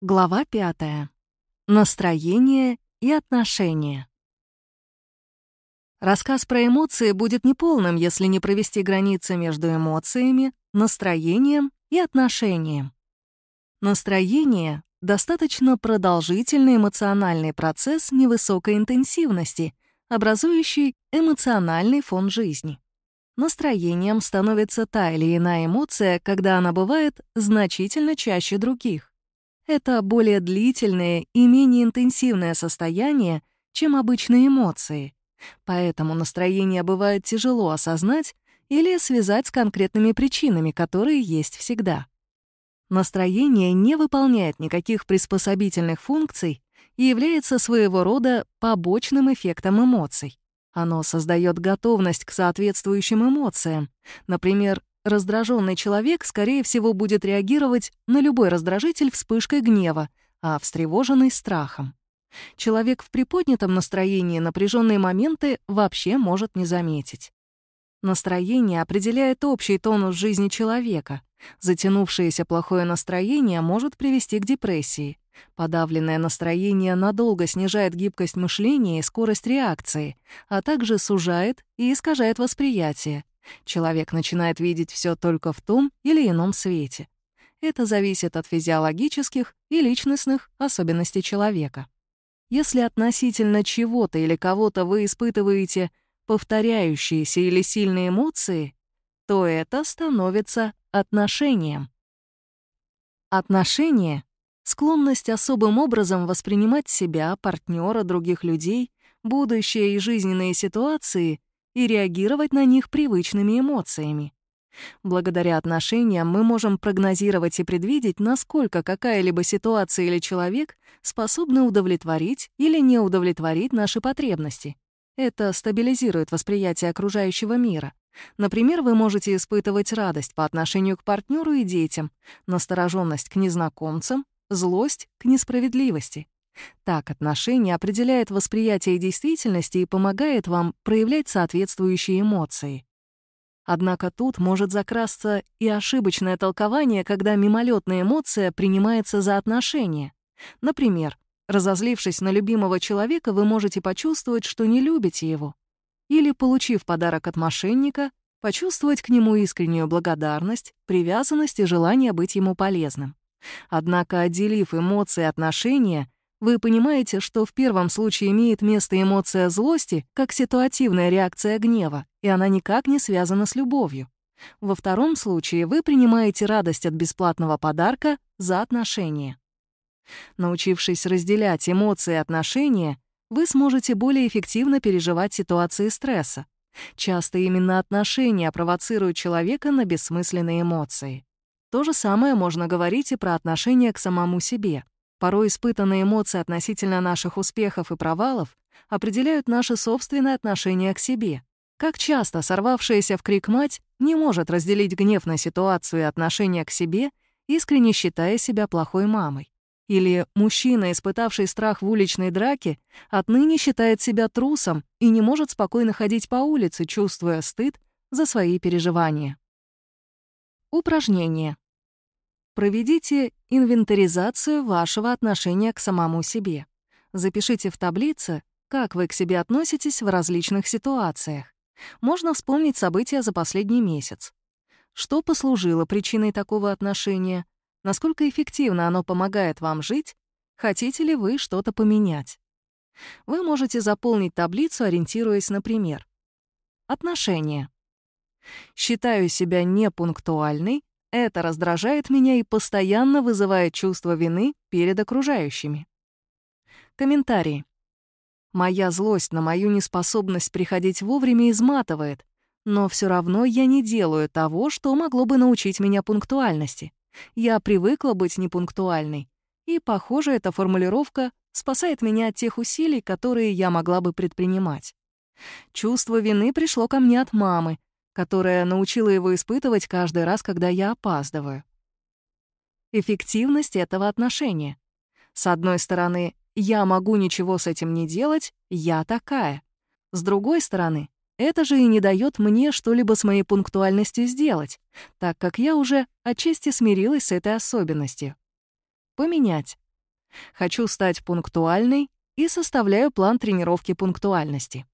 Глава пятая. Настроение и отношения. Рассказ про эмоции будет неполным, если не провести границы между эмоциями, настроением и отношением. Настроение — достаточно продолжительный эмоциональный процесс невысокой интенсивности, образующий эмоциональный фон жизни. Настроением становится та или иная эмоция, когда она бывает значительно чаще других. Это более длительное и менее интенсивное состояние, чем обычные эмоции. Поэтому настроение бывает тяжело осознать или связать с конкретными причинами, которые есть всегда. Настроение не выполняет никаких приспособительных функций и является своего рода побочным эффектом эмоций. Оно создает готовность к соответствующим эмоциям, например, Раздраженный человек, скорее всего, будет реагировать на любой раздражитель вспышкой гнева, а встревоженный — страхом. Человек в приподнятом настроении напряженные моменты вообще может не заметить. Настроение определяет общий тонус жизни человека. Затянувшееся плохое настроение может привести к депрессии. Подавленное настроение надолго снижает гибкость мышления и скорость реакции, а также сужает и искажает восприятие, Человек начинает видеть все только в том или ином свете. Это зависит от физиологических и личностных особенностей человека. Если относительно чего-то или кого-то вы испытываете повторяющиеся или сильные эмоции, то это становится отношением. Отношение — склонность особым образом воспринимать себя, партнера, других людей, будущее и жизненные ситуации и реагировать на них привычными эмоциями. Благодаря отношениям мы можем прогнозировать и предвидеть, насколько какая-либо ситуация или человек способны удовлетворить или не удовлетворить наши потребности. Это стабилизирует восприятие окружающего мира. Например, вы можете испытывать радость по отношению к партнеру и детям, настороженность к незнакомцам, злость к несправедливости. Так отношение определяет восприятие действительности и помогает вам проявлять соответствующие эмоции. Однако тут может закрасться и ошибочное толкование, когда мимолетная эмоция принимается за отношение. Например, разозлившись на любимого человека, вы можете почувствовать, что не любите его. Или, получив подарок от мошенника, почувствовать к нему искреннюю благодарность, привязанность и желание быть ему полезным. Однако, отделив эмоции и отношения, вы понимаете, что в первом случае имеет место эмоция злости, как ситуативная реакция гнева, и она никак не связана с любовью. Во втором случае вы принимаете радость от бесплатного подарка за отношения. Научившись разделять эмоции и отношения, вы сможете более эффективно переживать ситуации стресса. Часто именно отношения провоцируют человека на бессмысленные эмоции. То же самое можно говорить и про отношение к самому себе. Порой испытанные эмоции относительно наших успехов и провалов определяют наше собственное отношение к себе. Как часто сорвавшаяся в крик мать не может разделить гнев на ситуацию и отношение к себе, искренне считая себя плохой мамой. Или мужчина, испытавший страх в уличной драке, отныне считает себя трусом и не может спокойно ходить по улице, чувствуя стыд за свои переживания. Упражнение. Проведите инвентаризацию вашего отношения к самому себе. Запишите в таблице, как вы к себе относитесь в различных ситуациях. Можно вспомнить события за последний месяц. Что послужило причиной такого отношения? Насколько эффективно оно помогает вам жить? Хотите ли вы что-то поменять? Вы можете заполнить таблицу, ориентируясь на пример. Отношения. Считаю себя непунктуальной, это раздражает меня и постоянно вызывает чувство вины перед окружающими. Комментарий. Моя злость на мою неспособность приходить вовремя изматывает, но все равно я не делаю того, что могло бы научить меня пунктуальности. Я привыкла быть непунктуальной, и, похоже, эта формулировка спасает меня от тех усилий, которые я могла бы предпринимать. Чувство вины пришло ко мне от мамы, которая научила его испытывать каждый раз, когда я опаздываю. Эффективность этого отношения. С одной стороны, я могу ничего с этим не делать, я такая. С другой стороны, это же и не дает мне что-либо с моей пунктуальностью сделать, так как я уже отчасти смирилась с этой особенностью. Поменять. Хочу стать пунктуальной и составляю план тренировки пунктуальности.